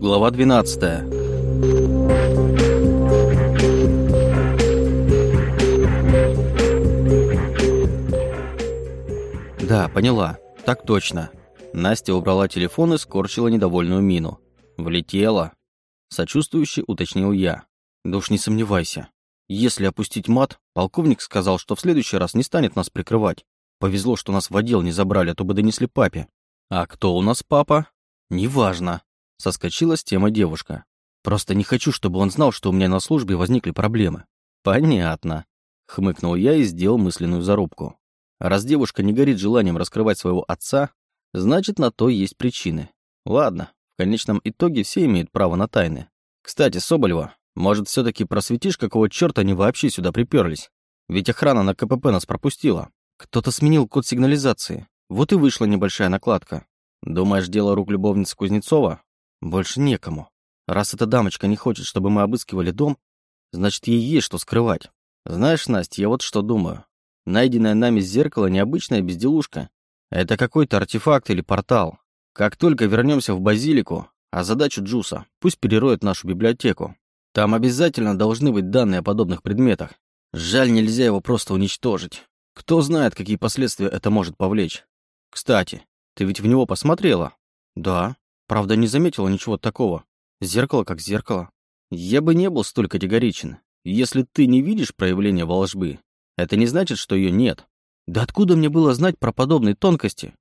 Глава 12. Да, поняла. Так точно. Настя убрала телефон и скорчила недовольную мину. Влетела. Сочувствующе уточнил я. Да уж не сомневайся. Если опустить мат, полковник сказал, что в следующий раз не станет нас прикрывать. Повезло, что нас в отдел не забрали, а то бы донесли папе. А кто у нас папа? Неважно. Соскочила с темы девушка. Просто не хочу, чтобы он знал, что у меня на службе возникли проблемы. Понятно. Хмыкнул я и сделал мысленную зарубку. Раз девушка не горит желанием раскрывать своего отца, значит, на то есть причины. Ладно, в конечном итоге все имеют право на тайны. Кстати, Соболева, может, все таки просветишь, какого черта они вообще сюда приперлись? Ведь охрана на КПП нас пропустила. Кто-то сменил код сигнализации. Вот и вышла небольшая накладка. Думаешь, дело рук любовницы Кузнецова? Больше некому. Раз эта дамочка не хочет, чтобы мы обыскивали дом, значит, ей есть что скрывать. Знаешь, Настя, я вот что думаю. Найденное нами зеркало необычная безделушка. Это какой-то артефакт или портал. Как только вернемся в базилику, а задачу Джуса, пусть перероет нашу библиотеку. Там обязательно должны быть данные о подобных предметах. Жаль, нельзя его просто уничтожить. Кто знает, какие последствия это может повлечь. Кстати, ты ведь в него посмотрела? Да. Правда, не заметила ничего такого. Зеркало как зеркало. Я бы не был столь категоричен. Если ты не видишь проявления волжбы, это не значит, что ее нет. Да откуда мне было знать про подобные тонкости?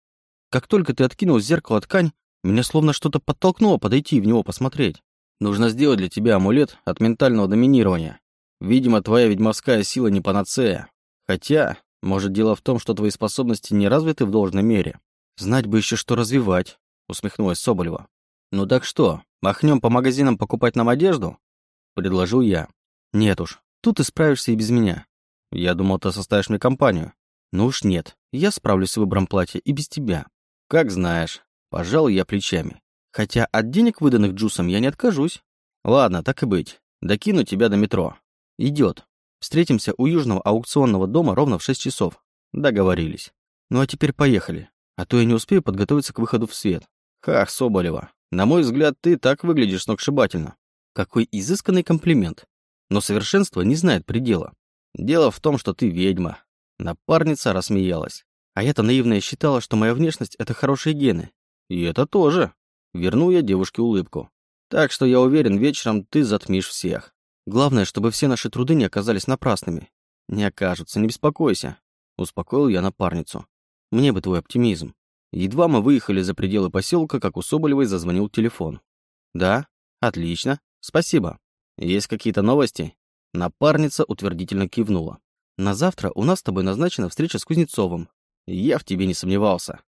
Как только ты откинул с зеркала ткань, меня словно что-то подтолкнуло подойти и в него посмотреть. Нужно сделать для тебя амулет от ментального доминирования. Видимо, твоя ведьмовская сила не панацея. Хотя, может, дело в том, что твои способности не развиты в должной мере. Знать бы еще, что развивать, усмехнулась Соболева. Ну так что, махнем по магазинам покупать нам одежду? Предложил я. Нет уж, тут ты справишься и без меня. Я думал, ты составишь мне компанию. Ну уж нет, я справлюсь с выбором платья и без тебя. Как знаешь. Пожал я плечами. Хотя от денег, выданных Джусом, я не откажусь. Ладно, так и быть. Докину тебя до метро. Идет. Встретимся у южного аукционного дома ровно в 6 часов. Договорились. Ну а теперь поехали. А то я не успею подготовиться к выходу в свет. Хах, Соболева. На мой взгляд, ты так выглядишь сногсшибательно. Какой изысканный комплимент. Но совершенство не знает предела. Дело в том, что ты ведьма. Напарница рассмеялась. А я-то наивная считала, что моя внешность — это хорошие гены. И это тоже. Вернул я девушке улыбку. Так что я уверен, вечером ты затмишь всех. Главное, чтобы все наши труды не оказались напрасными. Не окажутся, не беспокойся. Успокоил я напарницу. Мне бы твой оптимизм. Едва мы выехали за пределы поселка, как у Соболевой зазвонил телефон. Да? Отлично. Спасибо. Есть какие-то новости? Напарница утвердительно кивнула. На завтра у нас с тобой назначена встреча с Кузнецовым. Я в тебе не сомневался.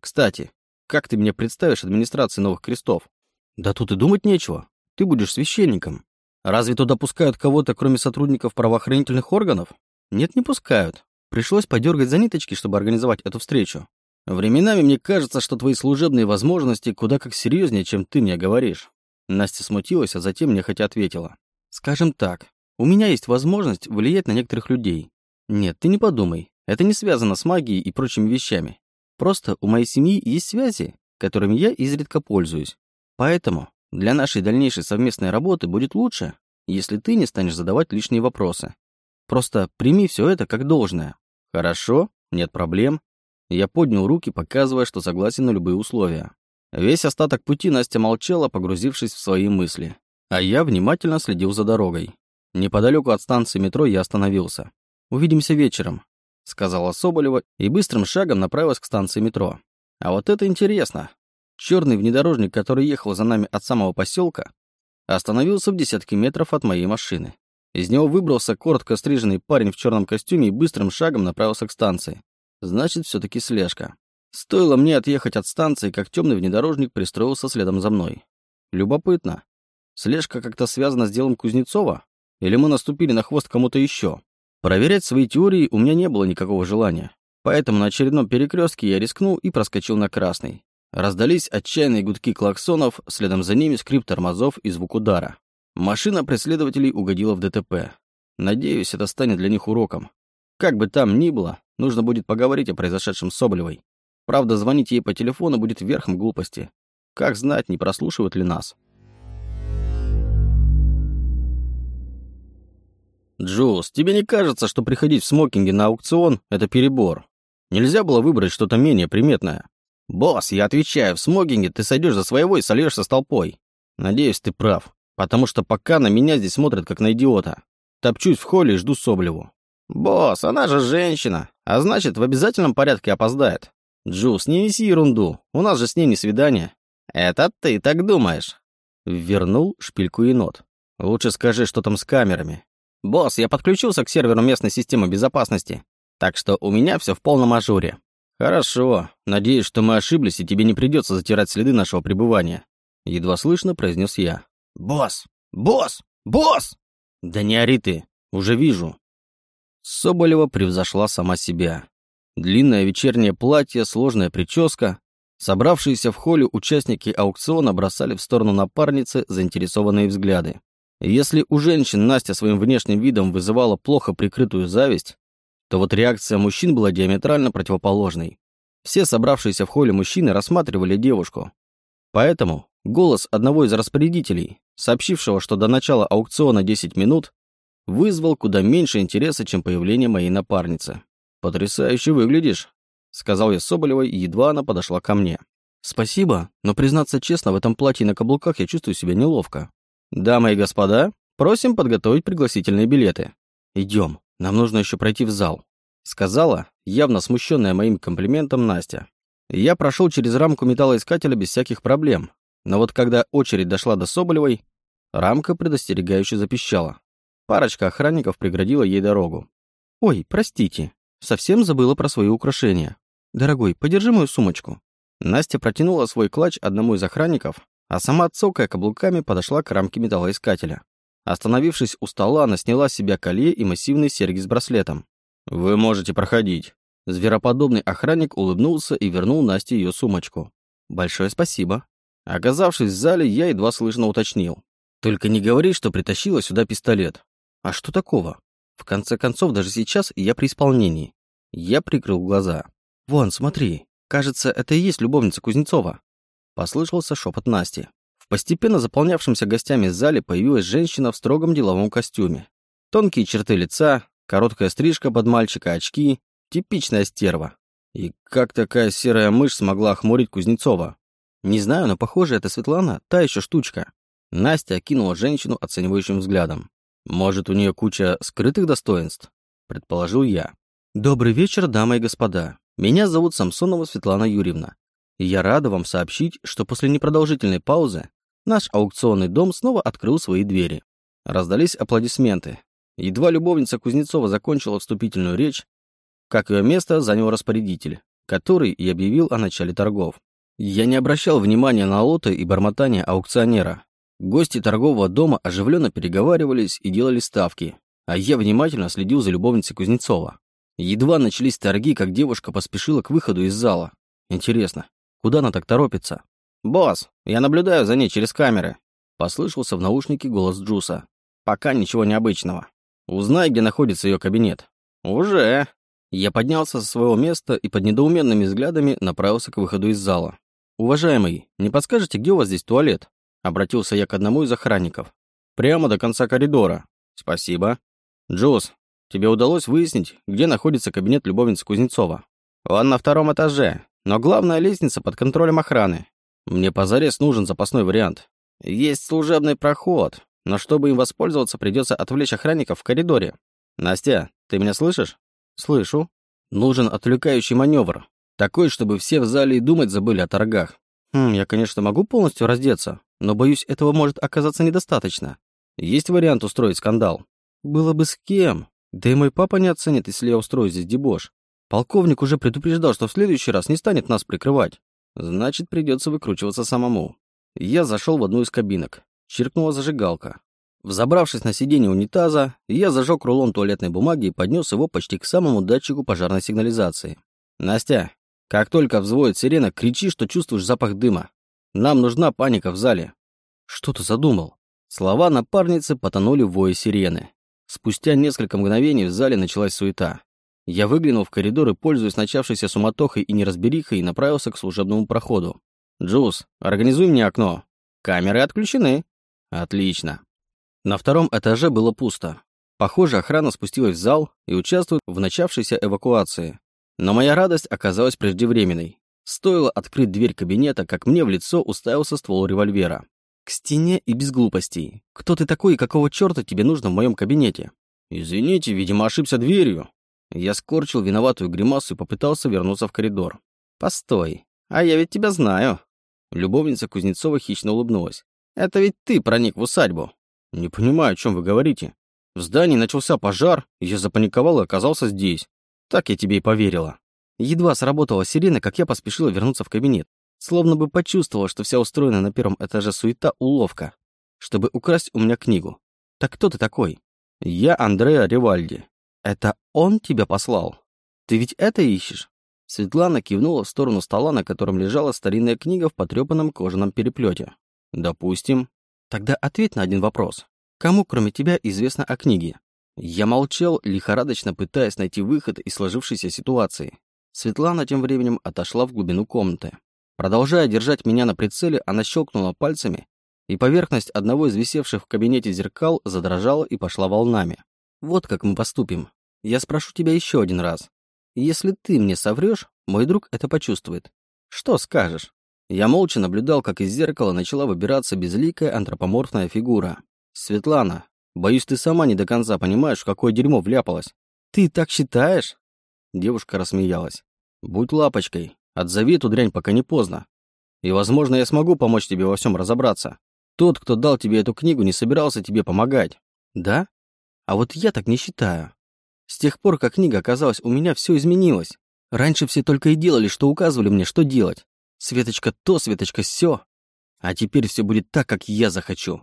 Кстати, как ты мне представишь администрации новых крестов? Да тут и думать нечего. Ты будешь священником. Разве туда пускают кого-то, кроме сотрудников правоохранительных органов? Нет, не пускают. Пришлось подергать за ниточки, чтобы организовать эту встречу. Временами мне кажется, что твои служебные возможности куда как серьезнее, чем ты мне говоришь. Настя смутилась, а затем нехотя ответила. Скажем так, у меня есть возможность влиять на некоторых людей. Нет, ты не подумай. Это не связано с магией и прочими вещами. Просто у моей семьи есть связи, которыми я изредка пользуюсь. Поэтому для нашей дальнейшей совместной работы будет лучше, если ты не станешь задавать лишние вопросы. Просто прими все это как должное. Хорошо, нет проблем. Я поднял руки, показывая, что согласен на любые условия. Весь остаток пути Настя молчала, погрузившись в свои мысли. А я внимательно следил за дорогой. Неподалеку от станции метро я остановился. «Увидимся вечером», — сказала Соболева и быстрым шагом направилась к станции метро. А вот это интересно. Черный внедорожник, который ехал за нами от самого поселка, остановился в десятке метров от моей машины. Из него выбрался коротко стриженный парень в черном костюме и быстрым шагом направился к станции. Значит, все-таки слежка. Стоило мне отъехать от станции, как темный внедорожник пристроился следом за мной. Любопытно. Слежка как-то связана с делом Кузнецова? Или мы наступили на хвост кому-то еще? Проверять свои теории у меня не было никакого желания. Поэтому на очередном перекрестке я рискнул и проскочил на красный. Раздались отчаянные гудки клаксонов, следом за ними скрип тормозов и звук удара. Машина преследователей угодила в ДТП. Надеюсь, это станет для них уроком. Как бы там ни было, нужно будет поговорить о произошедшем с Соболевой. Правда, звонить ей по телефону будет верхом глупости. Как знать, не прослушивают ли нас. «Джулс, тебе не кажется, что приходить в смокинге на аукцион — это перебор? Нельзя было выбрать что-то менее приметное?» «Босс, я отвечаю, в смокинге ты сойдешь за своего и сольешься с толпой». «Надеюсь, ты прав, потому что пока на меня здесь смотрят как на идиота. Топчусь в холле и жду Соблеву. «Босс, она же женщина, а значит, в обязательном порядке опоздает». «Джулс, не неси ерунду, у нас же с ней не свидание». «Это ты так думаешь?» Вернул шпильку енот. «Лучше скажи, что там с камерами. «Босс, я подключился к серверу местной системы безопасности, так что у меня все в полном ажуре». «Хорошо. Надеюсь, что мы ошиблись, и тебе не придется затирать следы нашего пребывания», — едва слышно произнес я. «Босс! Босс! Босс!» «Да не ори ты. Уже вижу». Соболева превзошла сама себя. Длинное вечернее платье, сложная прическа. Собравшиеся в холле участники аукциона бросали в сторону напарницы заинтересованные взгляды. Если у женщин Настя своим внешним видом вызывала плохо прикрытую зависть, то вот реакция мужчин была диаметрально противоположной. Все собравшиеся в холле мужчины рассматривали девушку. Поэтому голос одного из распорядителей, сообщившего, что до начала аукциона 10 минут, вызвал куда меньше интереса, чем появление моей напарницы. «Потрясающе выглядишь», — сказал я Соболевой, едва она подошла ко мне. «Спасибо, но, признаться честно, в этом платье на каблуках я чувствую себя неловко. «Дамы и господа, просим подготовить пригласительные билеты. Идем, нам нужно еще пройти в зал», — сказала, явно смущенная моим комплиментом Настя. Я прошел через рамку металлоискателя без всяких проблем, но вот когда очередь дошла до Соболевой, рамка предостерегающе запищала. Парочка охранников преградила ей дорогу. «Ой, простите, совсем забыла про свои украшения. Дорогой, подержи мою сумочку». Настя протянула свой клатч одному из охранников, а сама, цокая каблуками, подошла к рамке металлоискателя. Остановившись у стола, она сняла с себя колье и массивные серьги с браслетом. «Вы можете проходить». Звероподобный охранник улыбнулся и вернул Насте ее сумочку. «Большое спасибо». Оказавшись в зале, я едва слышно уточнил. «Только не говори, что притащила сюда пистолет». «А что такого?» В конце концов, даже сейчас я при исполнении. Я прикрыл глаза. «Вон, смотри, кажется, это и есть любовница Кузнецова». Послышался шепот Насти. В постепенно заполнявшемся гостями зале появилась женщина в строгом деловом костюме. Тонкие черты лица, короткая стрижка под мальчика, очки. Типичная стерва. И как такая серая мышь смогла охмурить Кузнецова? Не знаю, но похоже, это Светлана, та еще штучка. Настя окинула женщину оценивающим взглядом. Может, у нее куча скрытых достоинств? Предположил я. Добрый вечер, дамы и господа. Меня зовут Самсонова Светлана Юрьевна. Я рада вам сообщить, что после непродолжительной паузы наш аукционный дом снова открыл свои двери. Раздались аплодисменты. Едва любовница Кузнецова закончила вступительную речь, как ее место занял распорядитель, который и объявил о начале торгов. Я не обращал внимания на лоты и бормотание аукционера. Гости торгового дома оживленно переговаривались и делали ставки, а я внимательно следил за любовницей Кузнецова. Едва начались торги, как девушка поспешила к выходу из зала. Интересно, Куда она так торопится? «Босс, я наблюдаю за ней через камеры», — послышался в наушнике голос Джуса. «Пока ничего необычного. Узнай, где находится ее кабинет». «Уже». Я поднялся со своего места и под недоуменными взглядами направился к выходу из зала. «Уважаемый, не подскажете, где у вас здесь туалет?» Обратился я к одному из охранников. «Прямо до конца коридора». «Спасибо». «Джус, тебе удалось выяснить, где находится кабинет любовницы Кузнецова?» «Он на втором этаже, но главная лестница под контролем охраны. Мне позарез нужен запасной вариант. Есть служебный проход, но чтобы им воспользоваться, придется отвлечь охранников в коридоре. Настя, ты меня слышишь? Слышу. Нужен отвлекающий маневр. Такой, чтобы все в зале и думать забыли о торгах. Хм, я, конечно, могу полностью раздеться, но, боюсь, этого может оказаться недостаточно. Есть вариант устроить скандал? Было бы с кем. Да и мой папа не оценит, если я устрою здесь дебош. Полковник уже предупреждал, что в следующий раз не станет нас прикрывать. Значит, придется выкручиваться самому. Я зашел в одну из кабинок. Чиркнула зажигалка. Взобравшись на сиденье унитаза, я зажег рулон туалетной бумаги и поднес его почти к самому датчику пожарной сигнализации. «Настя, как только взвоет сирена, кричи, что чувствуешь запах дыма. Нам нужна паника в зале». «Что ты задумал?» Слова напарницы потонули в вое сирены. Спустя несколько мгновений в зале началась суета. Я выглянул в коридор и, пользуясь начавшейся суматохой и неразберихой, направился к служебному проходу. «Джуз, организуй мне окно. Камеры отключены». «Отлично». На втором этаже было пусто. Похоже, охрана спустилась в зал и участвует в начавшейся эвакуации. Но моя радость оказалась преждевременной. Стоило открыть дверь кабинета, как мне в лицо уставился ствол револьвера. К стене и без глупостей. Кто ты такой и какого черта тебе нужно в моем кабинете? Извините, видимо, ошибся дверью. Я скорчил виноватую гримасу и попытался вернуться в коридор. Постой, а я ведь тебя знаю. Любовница Кузнецова хищно улыбнулась. Это ведь ты проник в усадьбу. Не понимаю, о чем вы говорите. В здании начался пожар, я запаниковал и оказался здесь. Так я тебе и поверила. Едва сработала сирена, как я поспешила вернуться в кабинет. Словно бы почувствовала, что вся устроенная на первом этаже суета — уловка, чтобы украсть у меня книгу. Так кто ты такой? Я Андреа Ривальди. Это он тебя послал? Ты ведь это ищешь? Светлана кивнула в сторону стола, на котором лежала старинная книга в потрепанном кожаном переплете. Допустим. Тогда ответь на один вопрос. Кому, кроме тебя, известно о книге? Я молчал, лихорадочно пытаясь найти выход из сложившейся ситуации. Светлана тем временем отошла в глубину комнаты. Продолжая держать меня на прицеле, она щелкнула пальцами, и поверхность одного из висевших в кабинете зеркал задрожала и пошла волнами. Вот как мы поступим. Я спрошу тебя еще один раз. Если ты мне соврешь, мой друг это почувствует. Что скажешь? Я молча наблюдал, как из зеркала начала выбираться безликая антропоморфная фигура. Светлана, боюсь, ты сама не до конца понимаешь, какое дерьмо вляпалась. Ты так считаешь? Девушка рассмеялась. Будь лапочкой, Отзови эту дрянь, пока не поздно. И, возможно, я смогу помочь тебе во всем разобраться. Тот, кто дал тебе эту книгу, не собирался тебе помогать. Да? А вот я так не считаю. С тех пор, как книга оказалась у меня, все изменилось. Раньше все только и делали, что указывали мне, что делать. Светочка то, Светочка все. А теперь все будет так, как я захочу.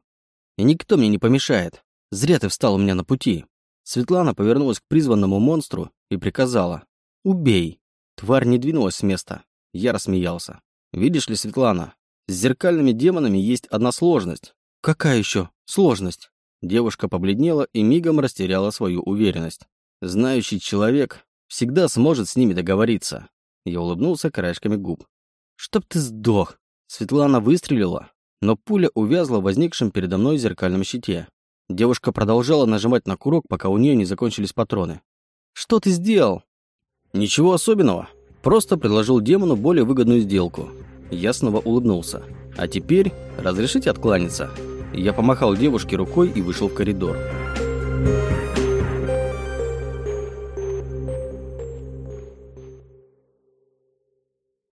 И никто мне не помешает. Зря ты встал у меня на пути. Светлана повернулась к призванному монстру и приказала. «Убей». Тварь не двинулась с места. Я рассмеялся. «Видишь ли, Светлана, с зеркальными демонами есть одна сложность». «Какая еще сложность?» Девушка побледнела и мигом растеряла свою уверенность. «Знающий человек всегда сможет с ними договориться». Я улыбнулся краешками губ. «Чтоб ты сдох!» Светлана выстрелила, но пуля увязла в возникшем передо мной зеркальном щите. Девушка продолжала нажимать на курок, пока у нее не закончились патроны. «Что ты сделал?» «Ничего особенного. Просто предложил демону более выгодную сделку». Я снова улыбнулся. «А теперь разрешите откланяться?» Я помахал девушке рукой и вышел в коридор. Thank you.